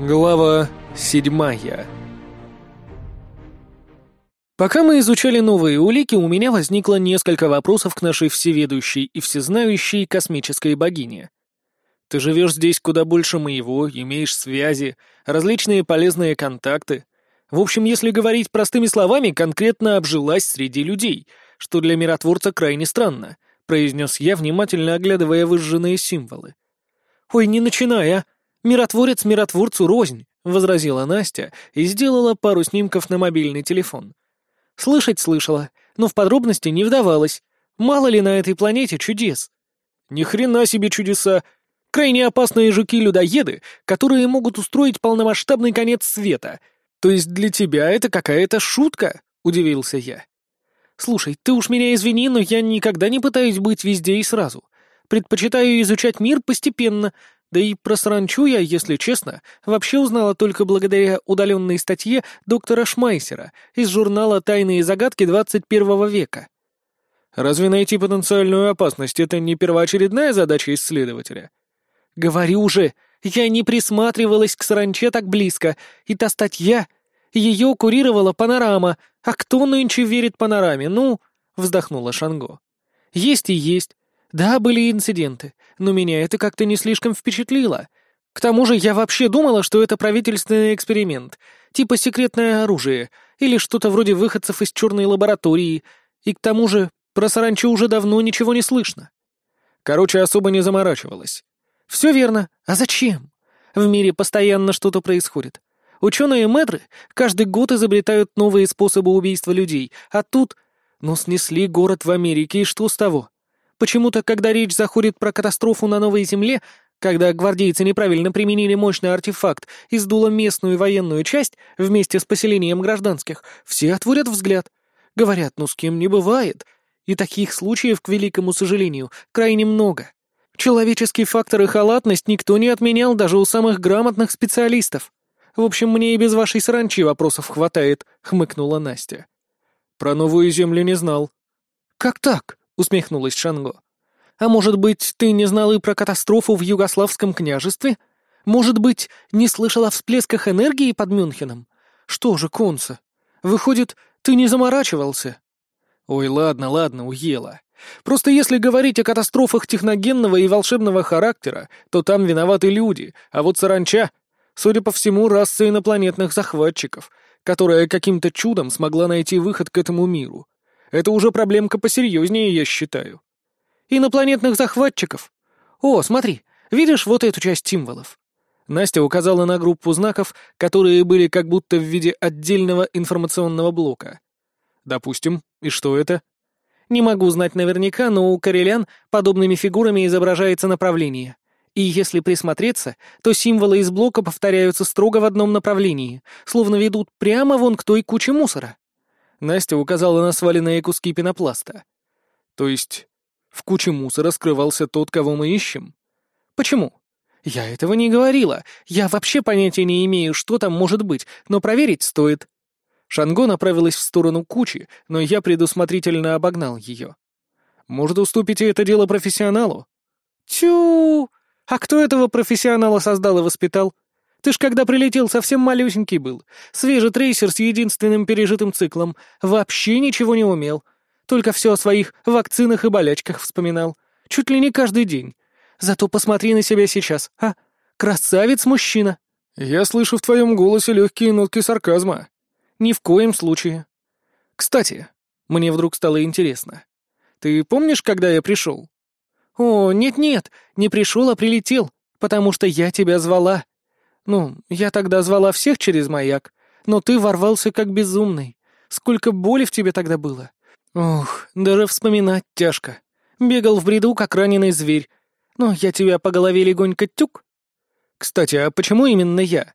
Глава седьмая Пока мы изучали новые улики, у меня возникло несколько вопросов к нашей всеведущей и всезнающей космической богине. Ты живешь здесь куда больше моего, имеешь связи, различные полезные контакты. В общем, если говорить простыми словами, конкретно обжилась среди людей, что для миротворца крайне странно, произнес я, внимательно оглядывая выжженные символы. «Ой, не начинай, а! «Миротворец миротворцу рознь», — возразила Настя и сделала пару снимков на мобильный телефон. Слышать слышала, но в подробности не вдавалась. Мало ли на этой планете чудес. Ни хрена себе чудеса! Крайне опасные жуки-людоеды, которые могут устроить полномасштабный конец света. То есть для тебя это какая-то шутка? Удивился я. Слушай, ты уж меня извини, но я никогда не пытаюсь быть везде и сразу. Предпочитаю изучать мир постепенно, да и про саранчу я, если честно, вообще узнала только благодаря удаленной статье доктора Шмайсера из журнала «Тайные загадки 21 века». Разве найти потенциальную опасность — это не первоочередная задача исследователя? Говорю же, я не присматривалась к саранче так близко, и та статья... Ее курировала панорама, а кто нынче верит панораме, ну...» — вздохнула Шанго. «Есть и есть. Да, были инциденты, но меня это как-то не слишком впечатлило. К тому же я вообще думала, что это правительственный эксперимент, типа секретное оружие, или что-то вроде выходцев из черной лаборатории, и к тому же про саранчу уже давно ничего не слышно. Короче, особо не заморачивалась. Все верно. А зачем? В мире постоянно что-то происходит. Ученые мэдры каждый год изобретают новые способы убийства людей, а тут... Ну, снесли город в Америке, и что с того? Почему-то, когда речь заходит про катастрофу на Новой Земле, когда гвардейцы неправильно применили мощный артефакт и сдуло местную военную часть вместе с поселением гражданских, все отворят взгляд. Говорят, ну с кем не бывает. И таких случаев, к великому сожалению, крайне много. Человеческий фактор и халатность никто не отменял даже у самых грамотных специалистов. В общем, мне и без вашей саранчи вопросов хватает, хмыкнула Настя. Про новую землю не знал. Как так? — усмехнулась Шанго. «А может быть, ты не знал и про катастрофу в Югославском княжестве? Может быть, не слышал о всплесках энергии под Мюнхеном? Что же, Конца, выходит, ты не заморачивался?» «Ой, ладно, ладно, уела. Просто если говорить о катастрофах техногенного и волшебного характера, то там виноваты люди, а вот саранча, судя по всему, раса инопланетных захватчиков, которая каким-то чудом смогла найти выход к этому миру. Это уже проблемка посерьезнее, я считаю. Инопланетных захватчиков. О, смотри, видишь вот эту часть символов? Настя указала на группу знаков, которые были как будто в виде отдельного информационного блока. Допустим, и что это? Не могу знать наверняка, но у корелян подобными фигурами изображается направление. И если присмотреться, то символы из блока повторяются строго в одном направлении, словно ведут прямо вон к той куче мусора. Настя указала на сваленные куски пенопласта. То есть в куче мусора скрывался тот, кого мы ищем? Почему? Я этого не говорила. Я вообще понятия не имею, что там может быть, но проверить стоит. Шанго направилась в сторону кучи, но я предусмотрительно обогнал ее. Может, уступите это дело профессионалу? Тю! А кто этого профессионала создал и воспитал? Ты ж когда прилетел, совсем малюсенький был. Свежий трейсер с единственным пережитым циклом. Вообще ничего не умел. Только все о своих вакцинах и болячках вспоминал. Чуть ли не каждый день. Зато посмотри на себя сейчас, а? Красавец-мужчина. Я слышу в твоем голосе легкие нотки сарказма. Ни в коем случае. Кстати, мне вдруг стало интересно. Ты помнишь, когда я пришел? О, нет-нет, не пришел, а прилетел, потому что я тебя звала. Ну, я тогда звала всех через маяк, но ты ворвался как безумный. Сколько боли в тебе тогда было. Ух, даже вспоминать тяжко. Бегал в бреду, как раненый зверь. Но я тебя по голове легонько тюк. Кстати, а почему именно я?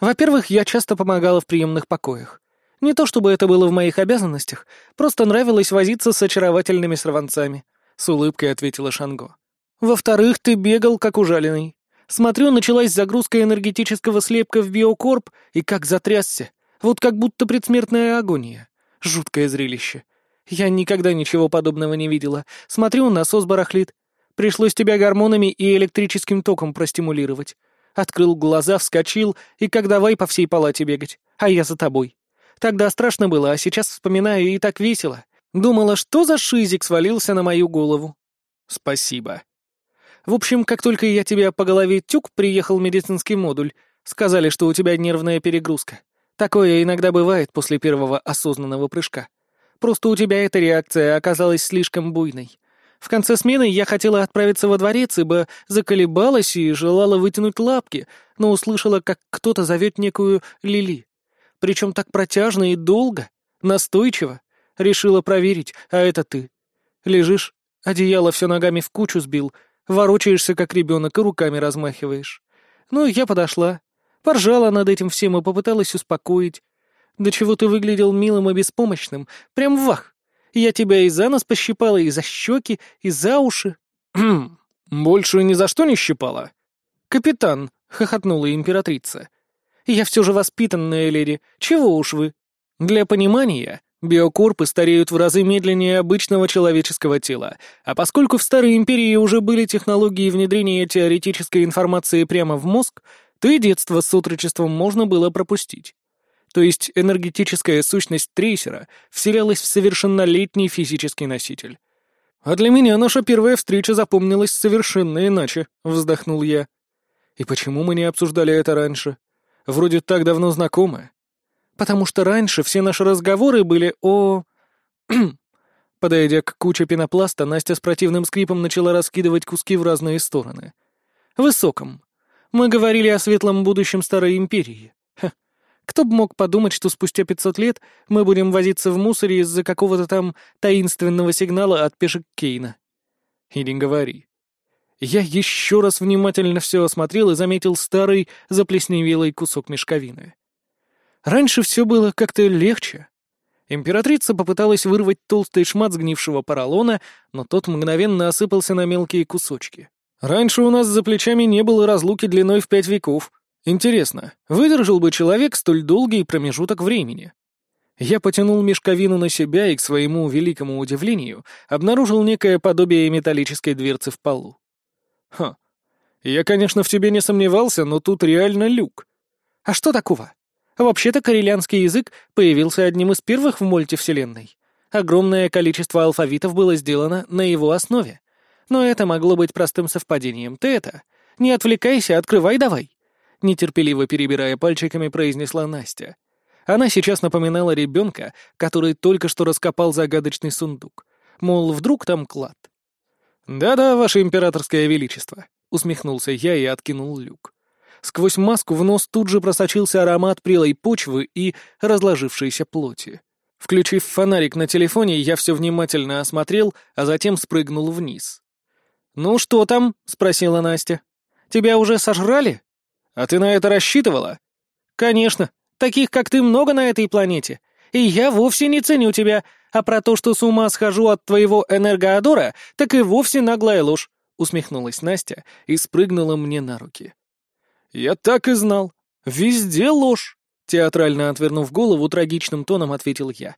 Во-первых, я часто помогала в приемных покоях. Не то чтобы это было в моих обязанностях, просто нравилось возиться с очаровательными сорванцами, — с улыбкой ответила Шанго. Во-вторых, ты бегал, как ужаленный. Смотрю, началась загрузка энергетического слепка в биокорп, и как затрясся. Вот как будто предсмертная агония. Жуткое зрелище. Я никогда ничего подобного не видела. Смотрю, насос барахлит. Пришлось тебя гормонами и электрическим током простимулировать. Открыл глаза, вскочил, и как давай по всей палате бегать, а я за тобой. Тогда страшно было, а сейчас вспоминаю, и так весело. Думала, что за шизик свалился на мою голову. Спасибо. В общем, как только я тебя по голове тюк, приехал медицинский модуль. Сказали, что у тебя нервная перегрузка. Такое иногда бывает после первого осознанного прыжка. Просто у тебя эта реакция оказалась слишком буйной. В конце смены я хотела отправиться во дворец, ибо заколебалась и желала вытянуть лапки, но услышала, как кто-то зовет некую Лили. Причем так протяжно и долго, настойчиво. Решила проверить, а это ты. Лежишь, одеяло все ногами в кучу сбил, ворочаешься, как ребенок, и руками размахиваешь. Ну, я подошла, поржала над этим всем и попыталась успокоить. До чего ты выглядел милым и беспомощным, прям вах. Я тебя и за нос пощипала, и за щеки, и за уши. Больше ни за что не щипала. Капитан, хохотнула императрица. Я все же воспитанная леди, чего уж вы. Для понимания, биокорпы стареют в разы медленнее обычного человеческого тела, а поскольку в Старой Империи уже были технологии внедрения теоретической информации прямо в мозг, то и детство с отрочеством можно было пропустить. То есть энергетическая сущность трейсера вселялась в совершеннолетний физический носитель. «А для меня наша первая встреча запомнилась совершенно иначе», — вздохнул я. «И почему мы не обсуждали это раньше?» Вроде так давно знакомы. Потому что раньше все наши разговоры были о... Подойдя к куче пенопласта, Настя с противным скрипом начала раскидывать куски в разные стороны. Высоком. Мы говорили о светлом будущем Старой Империи. Ха. Кто бы мог подумать, что спустя 500 лет мы будем возиться в мусоре из-за какого-то там таинственного сигнала от пешек Кейна. И не говори. Я еще раз внимательно все осмотрел и заметил старый заплесневелый кусок мешковины. Раньше все было как-то легче. Императрица попыталась вырвать толстый шмат сгнившего поролона, но тот мгновенно осыпался на мелкие кусочки. Раньше у нас за плечами не было разлуки длиной в пять веков. Интересно, выдержал бы человек столь долгий промежуток времени? Я потянул мешковину на себя и, к своему великому удивлению, обнаружил некое подобие металлической дверцы в полу. Ха. Я, конечно, в тебе не сомневался, но тут реально люк. А что такого? Вообще-то корелианский язык появился одним из первых в мультивселенной. Огромное количество алфавитов было сделано на его основе. Но это могло быть простым совпадением. Ты это... Не отвлекайся, открывай давай. Нетерпеливо перебирая пальчиками, произнесла Настя. Она сейчас напоминала ребенка, который только что раскопал загадочный сундук. Мол, вдруг там клад. «Да-да, ваше императорское величество», — усмехнулся я и откинул люк. Сквозь маску в нос тут же просочился аромат прелой почвы и разложившейся плоти. Включив фонарик на телефоне, я все внимательно осмотрел, а затем спрыгнул вниз. «Ну что там?» — спросила Настя. «Тебя уже сожрали?» «А ты на это рассчитывала?» «Конечно. Таких, как ты, много на этой планете. И я вовсе не ценю тебя, а про то, что с ума схожу от твоего энергоадора, так и вовсе наглая ложь», — усмехнулась Настя и спрыгнула мне на руки. «Я так и знал. Везде ложь», — театрально отвернув голову, трагичным тоном ответил я.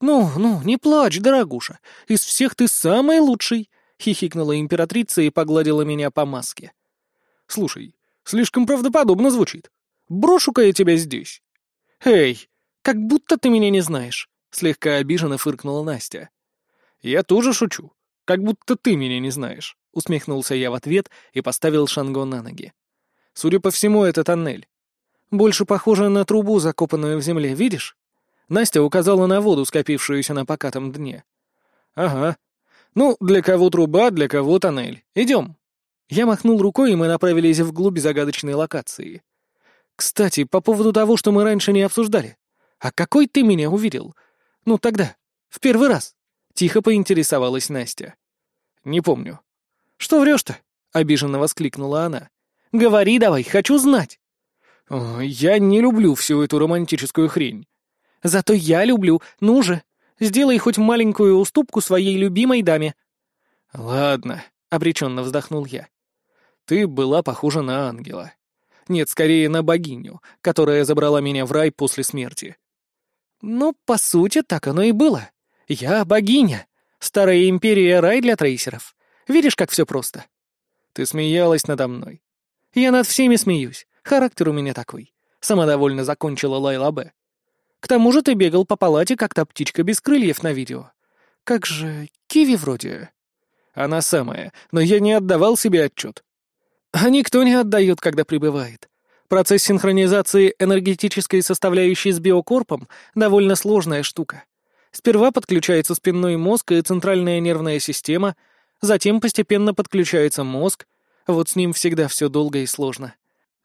«Ну, ну, не плачь, дорогуша. Из всех ты самый лучший», — хихикнула императрица и погладила меня по маске. «Слушай, слишком правдоподобно звучит. Брошу-ка я тебя здесь». «Эй, как будто ты меня не знаешь. Слегка обиженно фыркнула Настя. «Я тоже шучу. Как будто ты меня не знаешь», — усмехнулся я в ответ и поставил Шанго на ноги. «Судя по всему, это тоннель. Больше похоже на трубу, закопанную в земле, видишь?» Настя указала на воду, скопившуюся на покатом дне. «Ага. Ну, для кого труба, для кого тоннель. Идем». Я махнул рукой, и мы направились вглубь загадочной локации. «Кстати, по поводу того, что мы раньше не обсуждали. А какой ты меня увидел? Ну, тогда, в первый раз. Тихо поинтересовалась Настя. Не помню. Что врешь-то? Обиженно воскликнула она. Говори давай, хочу знать. Я не люблю всю эту романтическую хрень. Зато я люблю. Ну же, сделай хоть маленькую уступку своей любимой даме. Ладно, обреченно вздохнул я. Ты была похожа на ангела. Нет, скорее на богиню, которая забрала меня в рай после смерти. Ну, по сути, так оно и было. Я богиня. Старая империя — рай для трейсеров. Видишь, как все просто? Ты смеялась надо мной. Я над всеми смеюсь. Характер у меня такой. Самодовольно закончила Лайла Б. К тому же ты бегал по палате, как та птичка без крыльев на видео. Как же... Киви вроде. Она самая, но я не отдавал себе отчет. А никто не отдает, когда прибывает. Процесс синхронизации энергетической составляющей с биокорпом — довольно сложная штука. Сперва подключается спинной мозг и центральная нервная система, затем постепенно подключается мозг, вот с ним всегда все долго и сложно.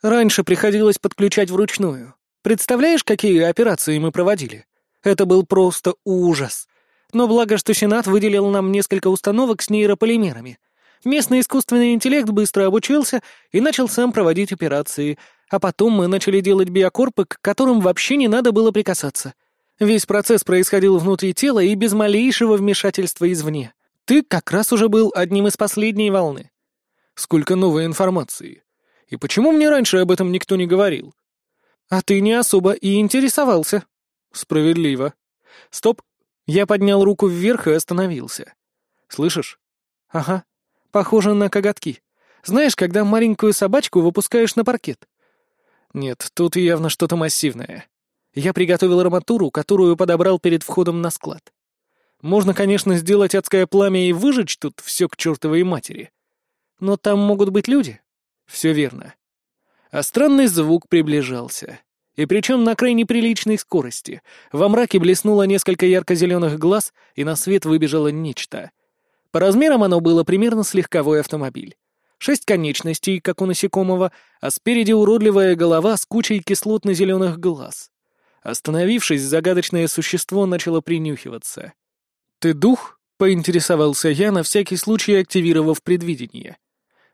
Раньше приходилось подключать вручную. Представляешь, какие операции мы проводили? Это был просто ужас. Но благо, что Сенат выделил нам несколько установок с нейрополимерами. Местный искусственный интеллект быстро обучился и начал сам проводить операции, а потом мы начали делать биокорпы, к которым вообще не надо было прикасаться. Весь процесс происходил внутри тела и без малейшего вмешательства извне. Ты как раз уже был одним из последней волны. Сколько новой информации. И почему мне раньше об этом никто не говорил? А ты не особо и интересовался. Справедливо. Стоп. Я поднял руку вверх и остановился. Слышишь? Ага. Похоже на коготки. Знаешь, когда маленькую собачку выпускаешь на паркет? Нет, тут явно что-то массивное. Я приготовил арматуру, которую подобрал перед входом на склад. Можно, конечно, сделать адское пламя и выжечь тут все к чертовой матери. Но там могут быть люди. Все верно. А странный звук приближался. И причем на крайне приличной скорости. Во мраке блеснуло несколько ярко-зеленых глаз, и на свет выбежало нечто. По размерам оно было примерно с легковой автомобиль. Шесть конечностей, как у насекомого, а спереди уродливая голова с кучей кислотно-зеленых глаз. Остановившись, загадочное существо начало принюхиваться. «Ты дух?» — поинтересовался я, на всякий случай активировав предвидение.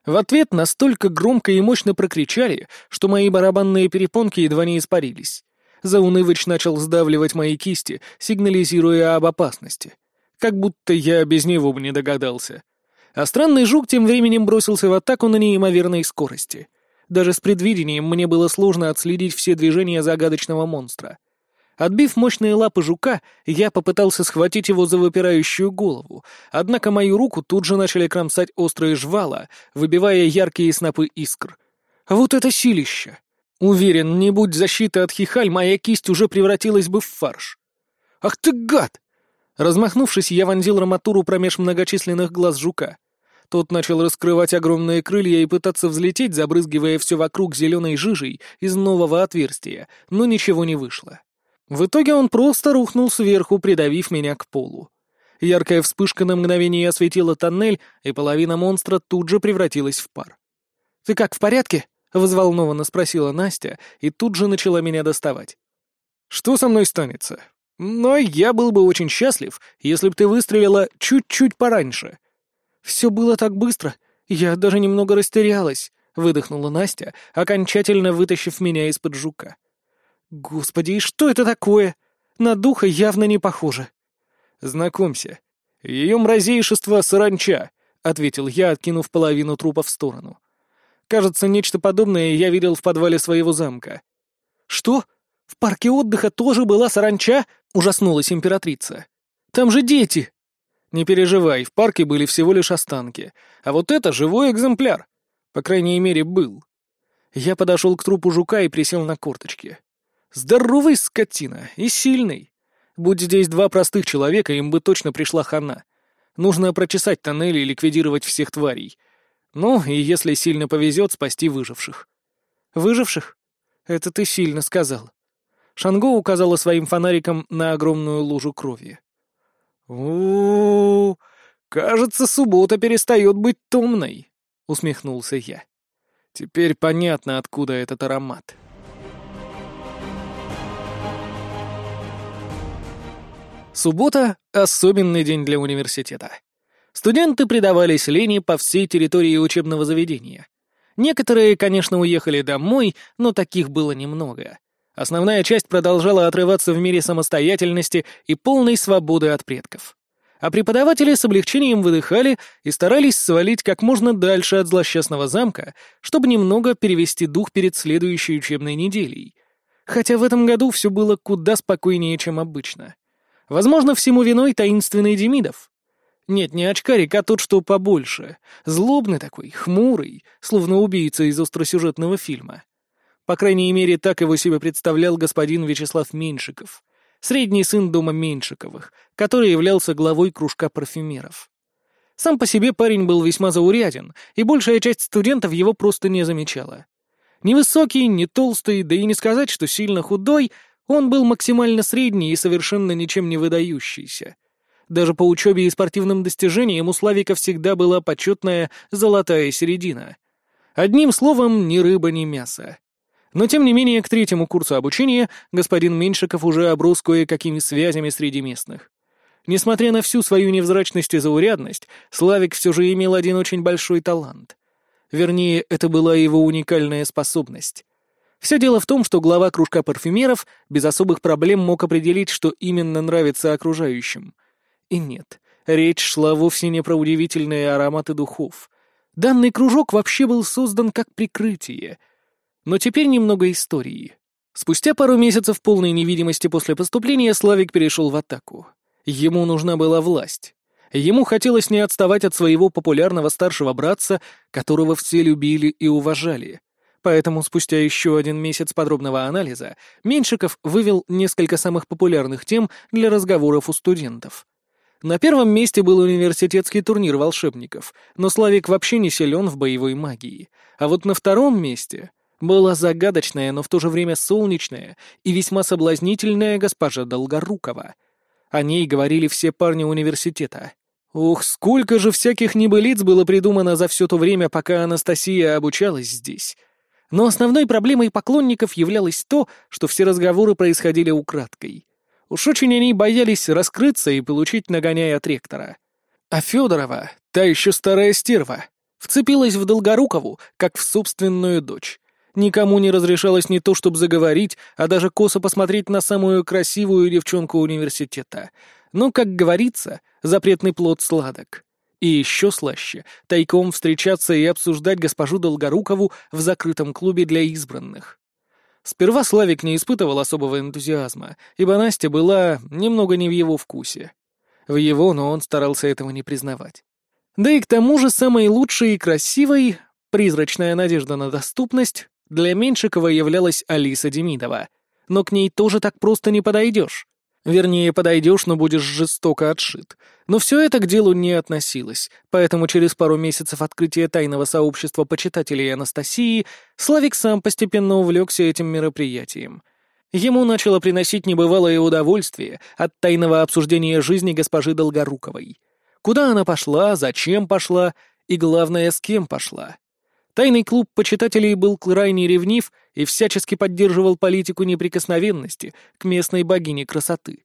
В ответ настолько громко и мощно прокричали, что мои барабанные перепонки едва не испарились. Заунывыч начал сдавливать мои кисти, сигнализируя об опасности. Как будто я без него бы не догадался. А странный жук тем временем бросился в атаку на неимоверной скорости. Даже с предвидением мне было сложно отследить все движения загадочного монстра. Отбив мощные лапы жука, я попытался схватить его за выпирающую голову, однако мою руку тут же начали кромсать острые жвала, выбивая яркие снопы искр. Вот это силище! Уверен, не будь защиты от хихаль, моя кисть уже превратилась бы в фарш. «Ах ты гад!» Размахнувшись, я вонзил раматуру промеж многочисленных глаз жука. Тот начал раскрывать огромные крылья и пытаться взлететь, забрызгивая все вокруг зеленой жижей из нового отверстия, но ничего не вышло. В итоге он просто рухнул сверху, придавив меня к полу. Яркая вспышка на мгновение осветила тоннель, и половина монстра тут же превратилась в пар. «Ты как, в порядке?» — взволнованно спросила Настя, и тут же начала меня доставать. «Что со мной станется? Но я был бы очень счастлив, если бы ты выстрелила чуть-чуть пораньше». «Все было так быстро, я даже немного растерялась», — выдохнула Настя, окончательно вытащив меня из-под жука. Господи, и что это такое? На духа явно не похоже. Знакомься. Ее мразейшество саранча, ответил я, откинув половину трупа в сторону. Кажется, нечто подобное я видел в подвале своего замка. Что? В парке отдыха тоже была саранча? Ужаснулась императрица. Там же дети. Не переживай, в парке были всего лишь останки. А вот это живой экземпляр. По крайней мере, был. Я подошел к трупу жука и присел на корточки. Здоровый скотина и сильный. Будь здесь два простых человека, им бы точно пришла хана. Нужно прочесать тоннели и ликвидировать всех тварей. Ну, и если сильно повезет, спасти выживших. Выживших? Это ты сильно сказал. Шанго указала своим фонариком на огромную лужу крови. у, кажется, суббота перестает быть томной», — усмехнулся я. «Теперь понятно, откуда этот аромат». Суббота — особенный день для университета. Студенты предавались лени по всей территории учебного заведения. Некоторые, конечно, уехали домой, но таких было немного. Основная часть продолжала отрываться в мире самостоятельности и полной свободы от предков. А преподаватели с облегчением выдыхали и старались свалить как можно дальше от злосчастного замка, чтобы немного перевести дух перед следующей учебной неделей. Хотя в этом году все было куда спокойнее, чем обычно. Возможно, всему виной таинственный Демидов. Нет, не очкарик, а тот, что побольше. Злобный такой, хмурый, словно убийца из остросюжетного фильма. По крайней мере, так его себе представлял господин Вячеслав Меньшиков, средний сын дома Меньшиковых, который являлся главой кружка парфюмеров. Сам по себе парень был весьма зауряден, и большая часть студентов его просто не замечала. Невысокий, не толстый, да и не сказать, что сильно худой, он был максимально средний и совершенно ничем не выдающийся. Даже по учебе и спортивным достижениям у Славика всегда была почетная золотая середина. Одним словом, ни рыба, ни мясо. Но тем не менее, к третьему курсу обучения господин Меньшиков уже оброс кое-какими связями среди местных. Несмотря на всю свою невзрачность и заурядность, Славик все же имел один очень большой талант. Вернее, это была его уникальная способность. Все дело в том, что глава кружка парфюмеров без особых проблем мог определить, что именно нравится окружающим. И нет, речь шла вовсе не про удивительные ароматы духов. Данный кружок вообще был создан как прикрытие. Но теперь немного истории. Спустя пару месяцев полной невидимости после поступления Славик перешел в атаку. Ему нужна была власть. Ему хотелось не отставать от своего популярного старшего братца, которого все любили и уважали. Поэтому спустя еще один месяц подробного анализа Меньшиков вывел несколько самых популярных тем для разговоров у студентов. На первом месте был университетский турнир волшебников, но Славик вообще не силен в боевой магии. А вот на втором месте была загадочная, но в то же время солнечная и весьма соблазнительная госпожа Долгорукова — о ней говорили все парни университета. Ух, сколько же всяких небылиц было придумано за все то время, пока Анастасия обучалась здесь. Но основной проблемой поклонников являлось то, что все разговоры происходили украдкой. Уж очень они боялись раскрыться и получить нагоняй от ректора. А Федорова, та еще старая стерва, вцепилась в Долгорукову, как в собственную дочь. Никому не разрешалось не то чтобы заговорить, а даже косо посмотреть на самую красивую девчонку университета. Но, как говорится, запретный плод сладок. И еще слаще — тайком встречаться и обсуждать госпожу Долгорукову в закрытом клубе для избранных. Сперва Славик не испытывал особого энтузиазма, ибо Настя была немного не в его вкусе. В его, но он старался этого не признавать. Да и к тому же самой лучшей и красивой, призрачная надежда на доступность, для Меньшикова являлась Алиса Демидова. Но к ней тоже так просто не подойдешь. Вернее, подойдешь, но будешь жестоко отшит. Но все это к делу не относилось, поэтому через пару месяцев открытия тайного сообщества почитателей Анастасии Славик сам постепенно увлекся этим мероприятием. Ему начало приносить небывалое удовольствие от тайного обсуждения жизни госпожи Долгоруковой. Куда она пошла, зачем пошла и, главное, с кем пошла. Тайный клуб почитателей был крайне ревнив и всячески поддерживал политику неприкосновенности к местной богине красоты.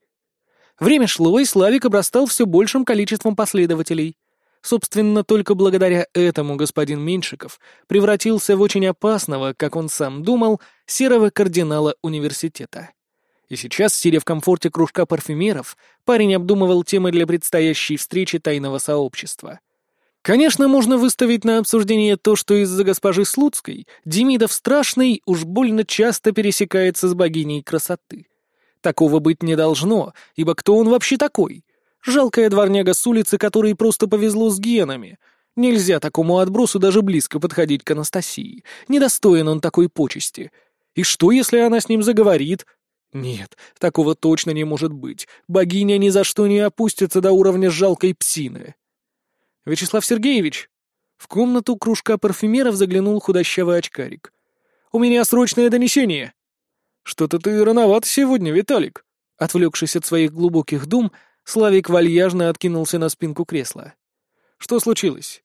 Время шло, и Славик обрастал все большим количеством последователей. Собственно, только благодаря этому господин Меньшиков превратился в очень опасного, как он сам думал, серого кардинала университета. И сейчас, сидя в комфорте кружка парфюмеров, парень обдумывал темы для предстоящей встречи тайного сообщества. Конечно, можно выставить на обсуждение то, что из-за госпожи Слуцкой Демидов Страшный уж больно часто пересекается с богиней красоты. Такого быть не должно, ибо кто он вообще такой? Жалкая дворняга с улицы, которой просто повезло с генами. Нельзя такому отбросу даже близко подходить к Анастасии. Недостоин он такой почести. И что, если она с ним заговорит? Нет, такого точно не может быть. Богиня ни за что не опустится до уровня жалкой псины. «Вячеслав Сергеевич!» В комнату кружка парфюмеров заглянул худощавый очкарик. «У меня срочное донесение!» «Что-то ты рановат сегодня, Виталик!» Отвлекшись от своих глубоких дум, Славик вальяжно откинулся на спинку кресла. «Что случилось?»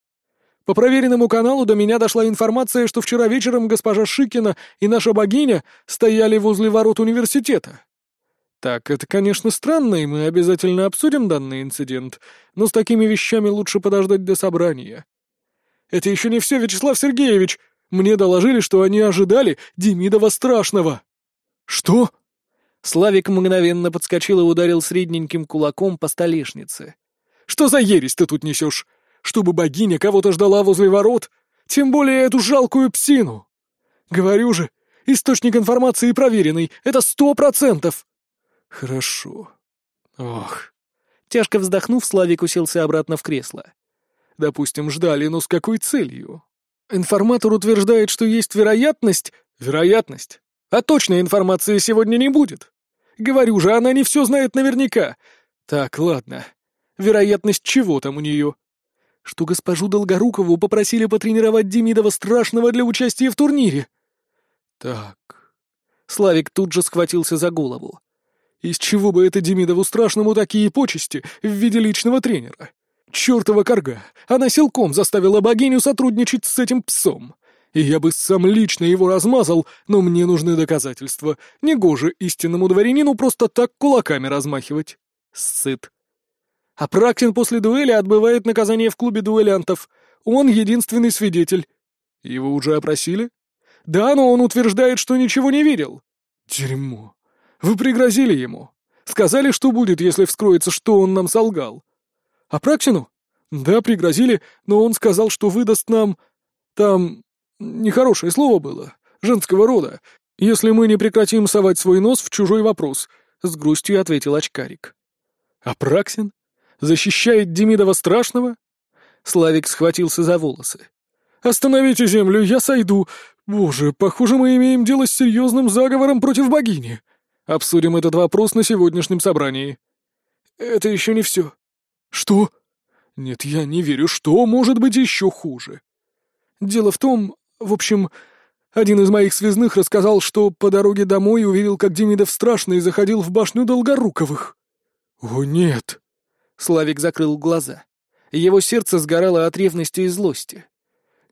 «По проверенному каналу до меня дошла информация, что вчера вечером госпожа Шикина и наша богиня стояли возле ворот университета. Так, это, конечно, странно, и мы обязательно обсудим данный инцидент, но с такими вещами лучше подождать до собрания. Это еще не все, Вячеслав Сергеевич. Мне доложили, что они ожидали Демидова Страшного. Что? Славик мгновенно подскочил и ударил средненьким кулаком по столешнице. Что за ересь ты тут несешь? Чтобы богиня кого-то ждала возле ворот? Тем более эту жалкую псину. Говорю же, источник информации проверенный, это сто процентов. Хорошо. Ох. Тяжко вздохнув, Славик уселся обратно в кресло. Допустим, ждали, но с какой целью? Информатор утверждает, что есть вероятность... Вероятность. А точной информации сегодня не будет. Говорю же, она не все знает наверняка. Так, ладно. Вероятность чего там у нее? Что госпожу Долгорукову попросили потренировать Демидова Страшного для участия в турнире. Так. Славик тут же схватился за голову. Из чего бы это Демидову Страшному такие почести в виде личного тренера? Чёртова корга! Она силком заставила богиню сотрудничать с этим псом. И я бы сам лично его размазал, но мне нужны доказательства. Негоже истинному дворянину просто так кулаками размахивать. Сыт. А Практин после дуэли отбывает наказание в клубе дуэлянтов. Он единственный свидетель. Его уже опросили? Да, но он утверждает, что ничего не видел. Дерьмо. Вы пригрозили ему. Сказали, что будет, если вскроется, что он нам солгал. А Практину? Да, пригрозили, но он сказал, что выдаст нам... Там... Нехорошее слово было. Женского рода. Если мы не прекратим совать свой нос в чужой вопрос, — с грустью ответил очкарик. А Праксин? Защищает Демидова страшного? Славик схватился за волосы. «Остановите землю, я сойду. Боже, похоже, мы имеем дело с серьезным заговором против богини. Обсудим этот вопрос на сегодняшнем собрании». «Это еще не все». «Что?» «Нет, я не верю, что может быть еще хуже». «Дело в том, в общем, один из моих связных рассказал, что по дороге домой увидел, как Демидов страшный заходил в башню Долгоруковых». «О, нет!» Славик закрыл глаза. Его сердце сгорало от ревности и злости.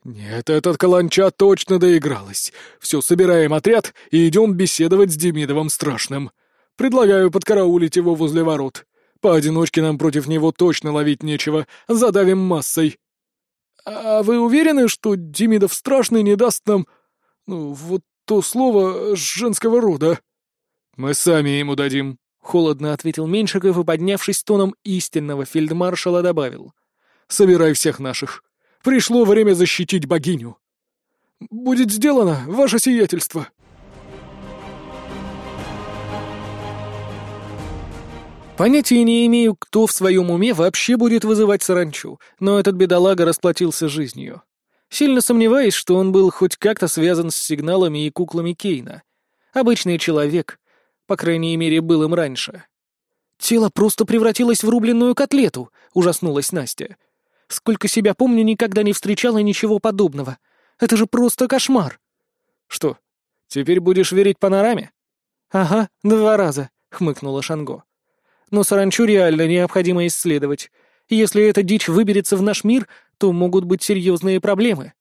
«Нет, этот каланча точно доигралась. Все, собираем отряд и идем беседовать с Демидовым Страшным. Предлагаю подкараулить его возле ворот. Поодиночке нам против него точно ловить нечего, задавим массой». «А вы уверены, что Демидов Страшный не даст нам... ну, вот то слово женского рода?» «Мы сами ему дадим», — холодно ответил Меньшиков и, поднявшись тоном истинного фельдмаршала, добавил. «Собирай всех наших. Пришло время защитить богиню». «Будет сделано, ваше сиятельство». Понятия не имею, кто в своем уме вообще будет вызывать саранчу, но этот бедолага расплатился жизнью. Сильно сомневаюсь, что он был хоть как-то связан с сигналами и куклами Кейна. Обычный человек, по крайней мере, был им раньше. «Тело просто превратилось в рубленную котлету», — ужаснулась Настя. «Сколько себя помню, никогда не встречала ничего подобного. Это же просто кошмар!» «Что, теперь будешь верить панораме?» «Ага, два раза», — хмыкнула Шанго но саранчу реально необходимо исследовать. Если эта дичь выберется в наш мир, то могут быть серьезные проблемы.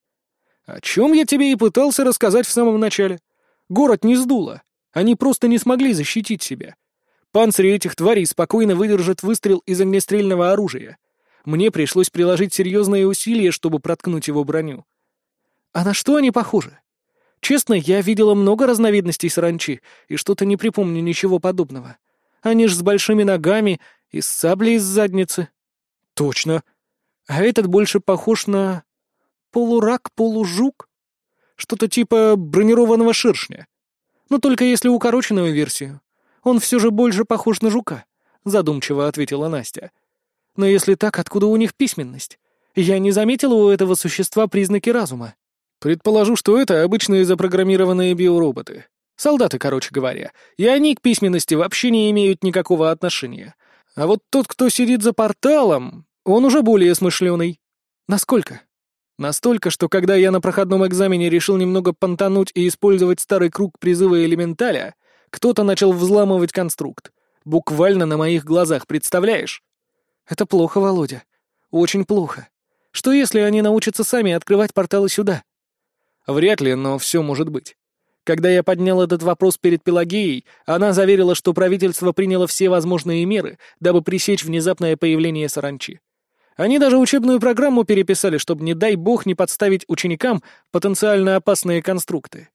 О чем я тебе и пытался рассказать в самом начале. Город не сдуло. Они просто не смогли защитить себя. Панцири этих тварей спокойно выдержат выстрел из огнестрельного оружия. Мне пришлось приложить серьезные усилия, чтобы проткнуть его броню. А на что они похожи? Честно, я видела много разновидностей саранчи, и что-то не припомню ничего подобного. Они ж с большими ногами и с саблей из задницы. Точно. А этот больше похож на... полурак-полужук? Что-то типа бронированного шершня. Но только если укороченную версию. Он все же больше похож на жука, задумчиво ответила Настя. Но если так, откуда у них письменность? Я не заметила у этого существа признаки разума. Предположу, что это обычные запрограммированные биороботы. Солдаты, короче говоря. И они к письменности вообще не имеют никакого отношения. А вот тот, кто сидит за порталом, он уже более смышленый. Насколько? Настолько, что когда я на проходном экзамене решил немного понтануть и использовать старый круг призыва элементаля, кто-то начал взламывать конструкт. Буквально на моих глазах, представляешь? Это плохо, Володя. Очень плохо. Что если они научатся сами открывать порталы сюда? Вряд ли, но все может быть. Когда я поднял этот вопрос перед Пелагеей, она заверила, что правительство приняло все возможные меры, дабы пресечь внезапное появление саранчи. Они даже учебную программу переписали, чтобы, не дай бог, не подставить ученикам потенциально опасные конструкты.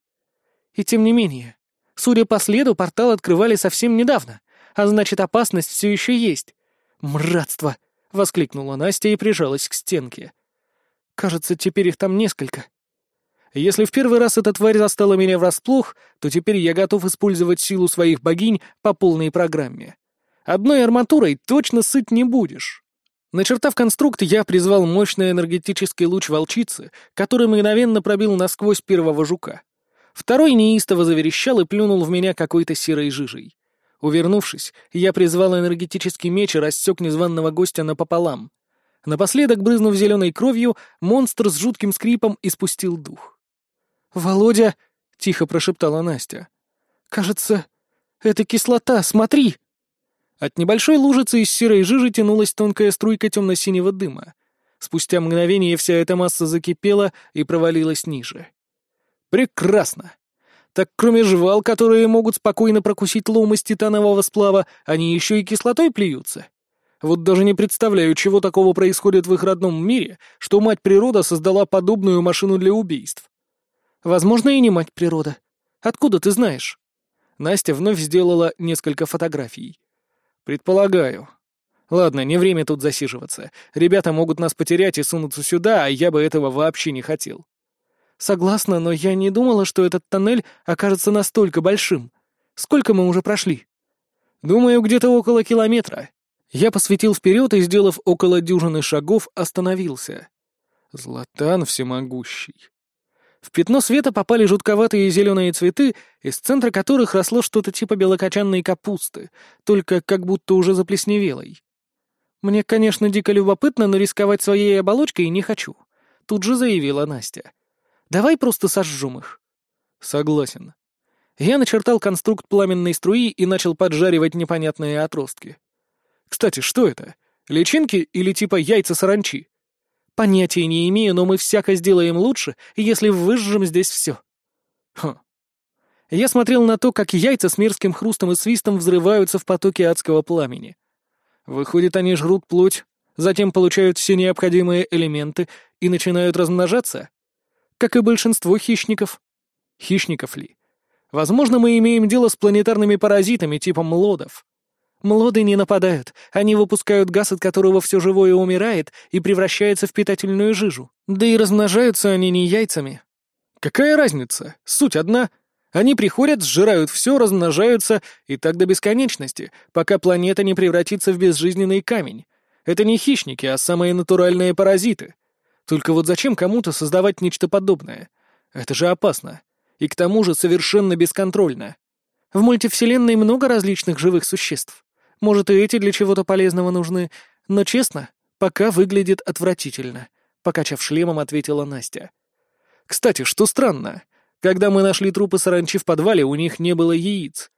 И тем не менее, судя по следу, портал открывали совсем недавно, а значит, опасность все еще есть. «Мратство!» — воскликнула Настя и прижалась к стенке. «Кажется, теперь их там несколько». Если в первый раз эта тварь застала меня врасплох, то теперь я готов использовать силу своих богинь по полной программе. Одной арматурой точно сыть не будешь. Начертав конструкт, я призвал мощный энергетический луч волчицы, который мгновенно пробил насквозь первого жука. Второй неистово заверещал и плюнул в меня какой-то серой жижей. Увернувшись, я призвал энергетический меч и рассек незваного гостя напополам. Напоследок, брызнув зеленой кровью, монстр с жутким скрипом испустил дух. «Володя!» — тихо прошептала Настя. «Кажется, это кислота, смотри!» От небольшой лужицы из серой жижи тянулась тонкая струйка темно-синего дыма. Спустя мгновение вся эта масса закипела и провалилась ниже. «Прекрасно! Так кроме жвал, которые могут спокойно прокусить лом из титанового сплава, они еще и кислотой плюются. Вот даже не представляю, чего такого происходит в их родном мире, что мать природа создала подобную машину для убийств. Возможно, и не мать природа. Откуда ты знаешь? Настя вновь сделала несколько фотографий. Предполагаю. Ладно, не время тут засиживаться. Ребята могут нас потерять и сунуться сюда, а я бы этого вообще не хотел. Согласна, но я не думала, что этот тоннель окажется настолько большим. Сколько мы уже прошли? Думаю, где-то около километра. Я посветил вперед и, сделав около дюжины шагов, остановился. Златан всемогущий. В пятно света попали жутковатые зеленые цветы, из центра которых росло что-то типа белокочанной капусты, только как будто уже заплесневелой. Мне, конечно, дико любопытно, но рисковать своей оболочкой не хочу. Тут же заявила Настя. Давай просто сожжем их». «Согласен». Я начертал конструкт пламенной струи и начал поджаривать непонятные отростки. «Кстати, что это? Личинки или типа яйца саранчи?» «Понятия не имею, но мы всяко сделаем лучше, если выжжем здесь все». «Хм». Я смотрел на то, как яйца с мерзким хрустом и свистом взрываются в потоке адского пламени. Выходит, они жрут плоть, затем получают все необходимые элементы и начинают размножаться? Как и большинство хищников. Хищников ли? Возможно, мы имеем дело с планетарными паразитами типа млодов. Млоды не нападают, они выпускают газ, от которого все живое умирает и превращается в питательную жижу. Да и размножаются они не яйцами. Какая разница? Суть одна. Они приходят, сжирают все, размножаются, и так до бесконечности, пока планета не превратится в безжизненный камень. Это не хищники, а самые натуральные паразиты. Только вот зачем кому-то создавать нечто подобное? Это же опасно. И к тому же совершенно бесконтрольно. В мультивселенной много различных живых существ. Может, и эти для чего-то полезного нужны. Но честно, пока выглядит отвратительно. Покачав шлемом, ответила Настя. Кстати, что странно. Когда мы нашли трупы саранчи в подвале, у них не было яиц.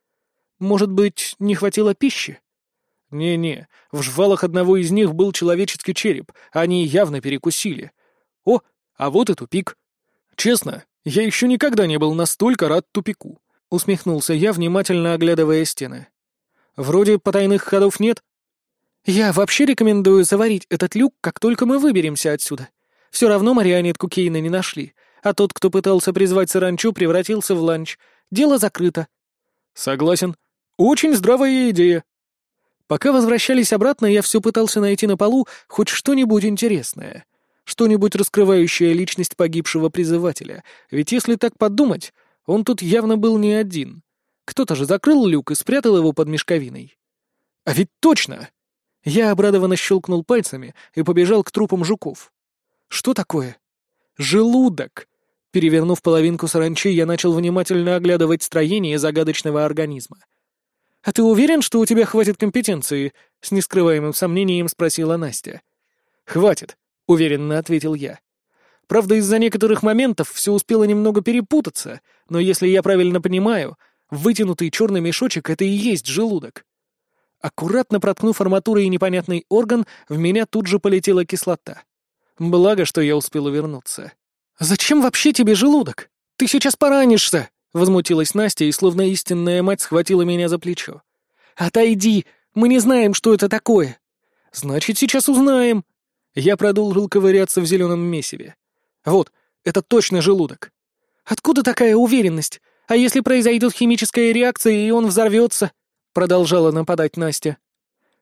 Может быть, не хватило пищи? Не-не, в жвалах одного из них был человеческий череп, они явно перекусили. О, а вот и тупик. Честно, я еще никогда не был настолько рад тупику. Усмехнулся я, внимательно оглядывая стены. Вроде потайных ходов нет. Я вообще рекомендую заварить этот люк, как только мы выберемся отсюда. Все равно марионетку Кейна не нашли, а тот, кто пытался призвать саранчу, превратился в ланч. Дело закрыто. Согласен. Очень здравая идея. Пока возвращались обратно, я все пытался найти на полу хоть что-нибудь интересное — что-нибудь раскрывающее личность погибшего призывателя, ведь если так подумать, он тут явно был не один. Кто-то же закрыл люк и спрятал его под мешковиной. А ведь точно! Я обрадованно щелкнул пальцами и побежал к трупам жуков. Что такое? Желудок! Перевернув половинку саранчи, я начал внимательно оглядывать строение загадочного организма. «А ты уверен, что у тебя хватит компетенции?» — с нескрываемым сомнением спросила Настя. «Хватит. — уверенно ответил я. «Правда, из-за некоторых моментов все успело немного перепутаться, но если я правильно понимаю, вытянутый черный мешочек — это и есть желудок». Аккуратно проткнув арматурой непонятный орган, в меня тут же полетела кислота. Благо, что я успел увернуться. «Зачем вообще тебе желудок? Ты сейчас поранишься!» — возмутилась Настя и, словно истинная мать, схватила меня за плечо. «Отойди! Мы не знаем, что это такое!» «Значит, сейчас узнаем!» Я продолжил ковыряться в зеленом месиве. Вот, это точно желудок. Откуда такая уверенность? А если произойдет химическая реакция, и он взорвется? Продолжала нападать Настя.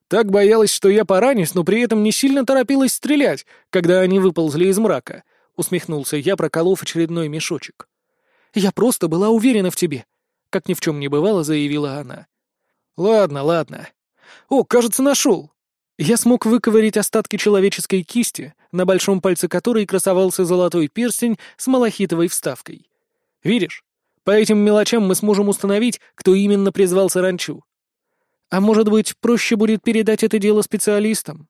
Так боялась, что я поранюсь, но при этом не сильно торопилась стрелять, когда они выползли из мрака. Усмехнулся я, проколов очередной мешочек. Я просто была уверена в тебе. Как ни в чем не бывало, заявила она. Ладно, ладно. О, кажется, нашел. Я смог выковырить остатки человеческой кисти, на большом пальце которой красовался золотой перстень с малахитовой вставкой. Видишь, по этим мелочам мы сможем установить, кто именно призвал саранчу. А может быть, проще будет передать это дело специалистам?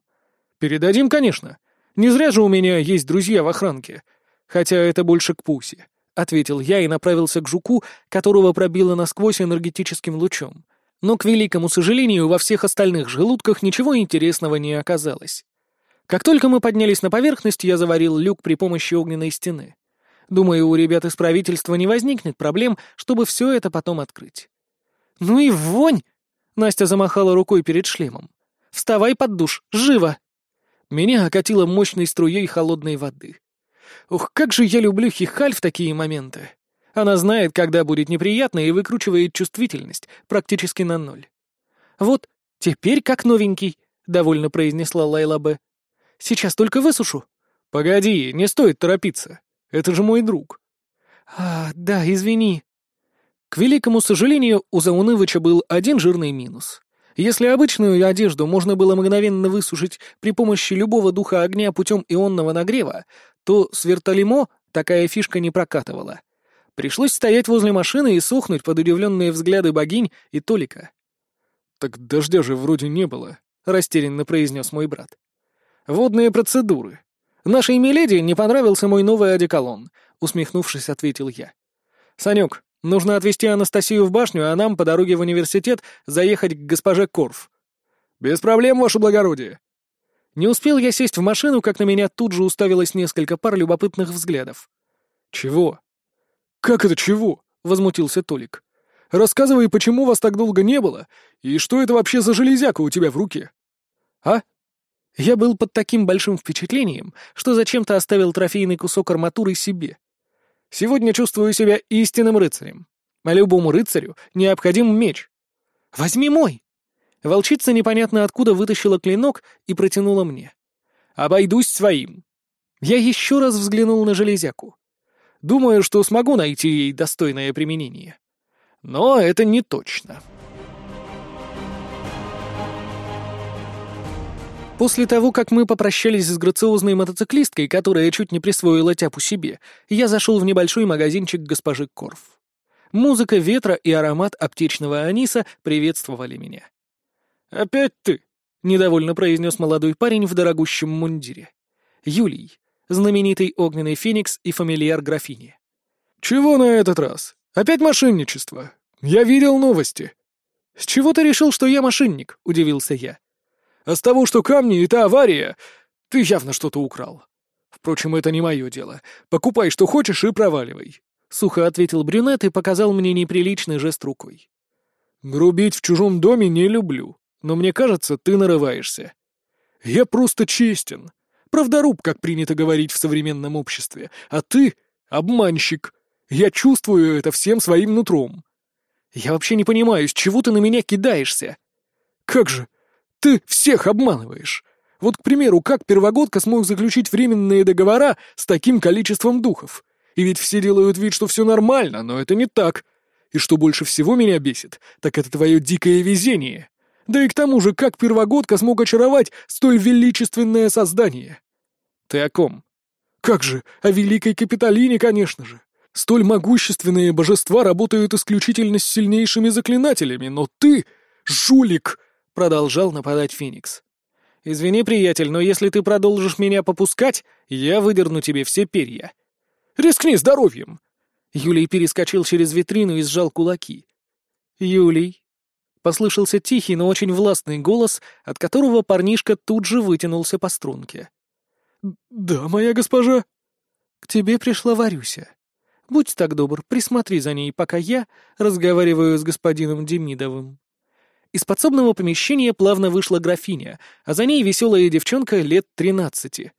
Передадим, конечно. Не зря же у меня есть друзья в охранке. Хотя это больше к Пусе, — ответил я и направился к жуку, которого пробило насквозь энергетическим лучом но, к великому сожалению, во всех остальных желудках ничего интересного не оказалось. Как только мы поднялись на поверхность, я заварил люк при помощи огненной стены. Думаю, у ребят из правительства не возникнет проблем, чтобы все это потом открыть. «Ну и вонь!» — Настя замахала рукой перед шлемом. «Вставай под душ! Живо!» Меня окатило мощной струей холодной воды. Ух, как же я люблю хихаль в такие моменты. Она знает, когда будет неприятно, и выкручивает чувствительность практически на ноль. «Вот, теперь как новенький», — довольно произнесла Лайла Б. «Сейчас только высушу». «Погоди, не стоит торопиться. Это же мой друг». «А, да, извини». К великому сожалению, у Заунывыча был один жирный минус. Если обычную одежду можно было мгновенно высушить при помощи любого духа огня путем ионного нагрева, то с вертолимо такая фишка не прокатывала. Пришлось стоять возле машины и сохнуть под удивленные взгляды богинь и Толика. «Так дождя же вроде не было», — растерянно произнес мой брат. «Водные процедуры. Нашей Миледи не понравился мой новый одеколон», — усмехнувшись, ответил я. «Санек, нужно отвезти Анастасию в башню, а нам по дороге в университет заехать к госпоже Корф». «Без проблем, ваше благородие». Не успел я сесть в машину, как на меня тут же уставилось несколько пар любопытных взглядов. «Чего?» «Как это чего?» — возмутился Толик. «Рассказывай, почему вас так долго не было, и что это вообще за железяка у тебя в руке?» «А?» Я был под таким большим впечатлением, что зачем-то оставил трофейный кусок арматуры себе. Сегодня чувствую себя истинным рыцарем. А любому рыцарю необходим меч. «Возьми мой!» Волчица непонятно откуда вытащила клинок и протянула мне. «Обойдусь своим». Я еще раз взглянул на железяку. Думаю, что смогу найти ей достойное применение. Но это не точно. После того, как мы попрощались с грациозной мотоциклисткой, которая чуть не присвоила тяпу себе, я зашел в небольшой магазинчик госпожи Корф. Музыка ветра и аромат аптечного аниса приветствовали меня. «Опять ты!» — недовольно произнес молодой парень в дорогущем мундире. Юлий, знаменитый огненный феникс и фамильяр графини. «Чего на этот раз? Опять мошенничество? Я видел новости». «С чего ты решил, что я мошенник?» — удивился я. «А с того, что камни и та авария, ты явно что-то украл. Впрочем, это не мое дело. Покупай, что хочешь, и проваливай», — сухо ответил брюнет и показал мне неприличный жест рукой. «Грубить в чужом доме не люблю, но мне кажется, ты нарываешься. Я просто честен. Правдоруб, как принято говорить в современном обществе. А ты — обманщик. Я чувствую это всем своим нутром. Я вообще не понимаю, с чего ты на меня кидаешься? Как же? Ты всех обманываешь. Вот, к примеру, как первогодка смог заключить временные договора с таким количеством духов? И ведь все делают вид, что все нормально, но это не так. И что больше всего меня бесит, так это твое дикое везение. Да и к тому же, как первогодка смог очаровать столь величественное создание? «Ты о ком?» «Как же, о Великой Капитолине, конечно же. Столь могущественные божества работают исключительно с сильнейшими заклинателями, но ты — жулик!» — продолжал нападать Феникс. «Извини, приятель, но если ты продолжишь меня попускать, я выдерну тебе все перья». «Рискни здоровьем!» Юлий перескочил через витрину и сжал кулаки. «Юлий!» Послышался тихий, но очень властный голос, от которого парнишка тут же вытянулся по струнке. «Да, моя госпожа». «К тебе пришла Варюся. Будь так добр, присмотри за ней, пока я разговариваю с господином Демидовым». Из подсобного помещения плавно вышла графиня, а за ней веселая девчонка лет тринадцати.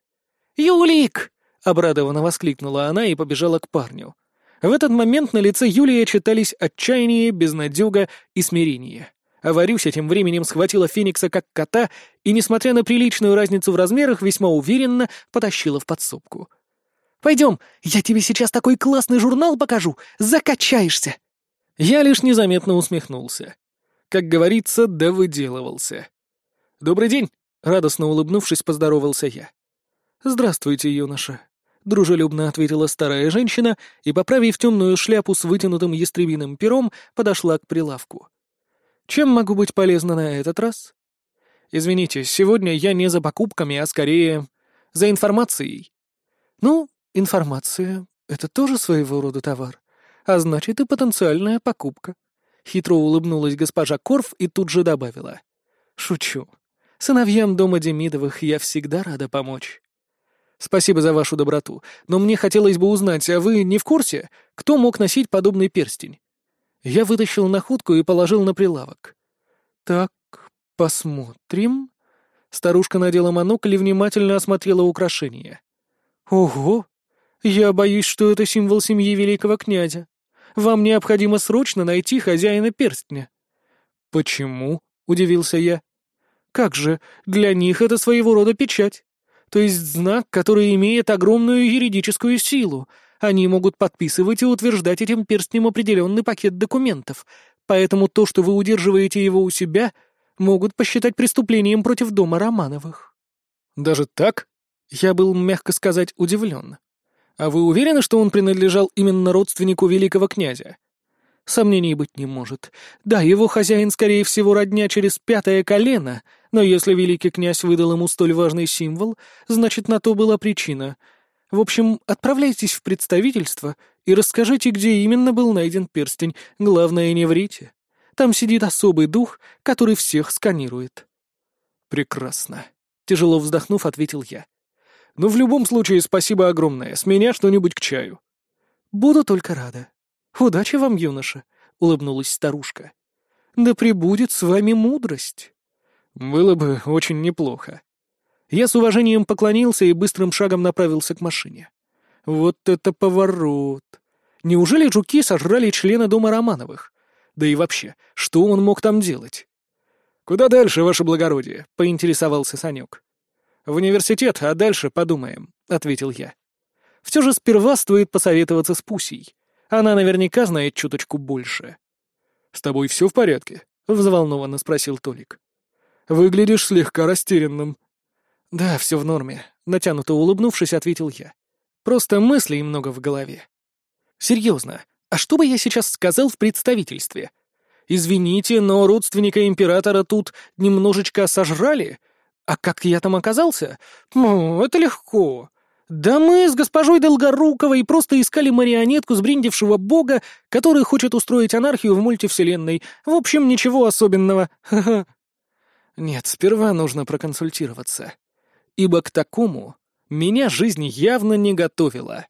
«Юлик!» — обрадованно воскликнула она и побежала к парню. В этот момент на лице Юлия читались отчаяние, безнадега и смирение. А Варюся тем временем схватила Феникса как кота и, несмотря на приличную разницу в размерах, весьма уверенно потащила в подсобку. «Пойдем, я тебе сейчас такой классный журнал покажу, закачаешься!» Я лишь незаметно усмехнулся. Как говорится, довыделывался. «Добрый день!» — радостно улыбнувшись, поздоровался я. «Здравствуйте, юноша!» — дружелюбно ответила старая женщина и, поправив темную шляпу с вытянутым ястребиным пером, подошла к прилавку. «Чем могу быть полезна на этот раз?» «Извините, сегодня я не за покупками, а скорее за информацией». «Ну, информация — это тоже своего рода товар, а значит и потенциальная покупка», Хитро улыбнулась госпожа Корф и тут же добавила. «Шучу. Сыновьям дома Демидовых я всегда рада помочь». «Спасибо за вашу доброту, но мне хотелось бы узнать, а вы не в курсе, кто мог носить подобный перстень?» Я вытащил находку и положил на прилавок. «Так, посмотрим». Старушка надела монокль и внимательно осмотрела украшение. «Ого! Я боюсь, что это символ семьи великого князя. Вам необходимо срочно найти хозяина перстня». «Почему?» — удивился я. «Как же, для них это своего рода печать. То есть знак, который имеет огромную юридическую силу. Они могут подписывать и утверждать этим перстнем определенный пакет документов. Поэтому то, что вы удерживаете его у себя, могут посчитать преступлением против дома Романовых». «Даже так?» Я был, мягко сказать, удивлен. А вы уверены, что он принадлежал именно родственнику великого князя? Сомнений быть не может. Да, его хозяин, скорее всего, родня через пятое колено, но если великий князь выдал ему столь важный символ, значит, на то была причина. В общем, отправляйтесь в представительство и расскажите, где именно был найден перстень. Главное, не врите. Там сидит особый дух, который всех сканирует. Прекрасно. Тяжело вздохнув, ответил я. Но в любом случае спасибо огромное. С меня что-нибудь к чаю». «Буду только рада. Удачи вам, юноша», — улыбнулась старушка. «Да пребудет с вами мудрость». «Было бы очень неплохо». Я с уважением поклонился и быстрым шагом направился к машине. Вот это поворот! Неужели жуки сожрали члена дома Романовых? Да и вообще, что он мог там делать? «Куда дальше, ваше благородие?» — поинтересовался Санек. «В университет, а дальше подумаем», — ответил я. «Все же сперва стоит посоветоваться с Пусей. Она наверняка знает чуточку больше». «С тобой все в порядке?» — взволнованно спросил Толик. «Выглядишь слегка растерянным». «Да, все в норме», — натянуто улыбнувшись, ответил я. «Просто мыслей много в голове». «Серьезно, а что бы я сейчас сказал в представительстве? Извините, но родственника императора тут немножечко сожрали, а как я там оказался? Ну, это легко. Да мы с госпожой Долгоруковой просто искали марионетку сбриндившего бога, который хочет устроить анархию в мультивселенной. В общем, ничего особенного. Ха-ха. Нет, сперва нужно проконсультироваться. Ибо к такому меня жизнь явно не готовила.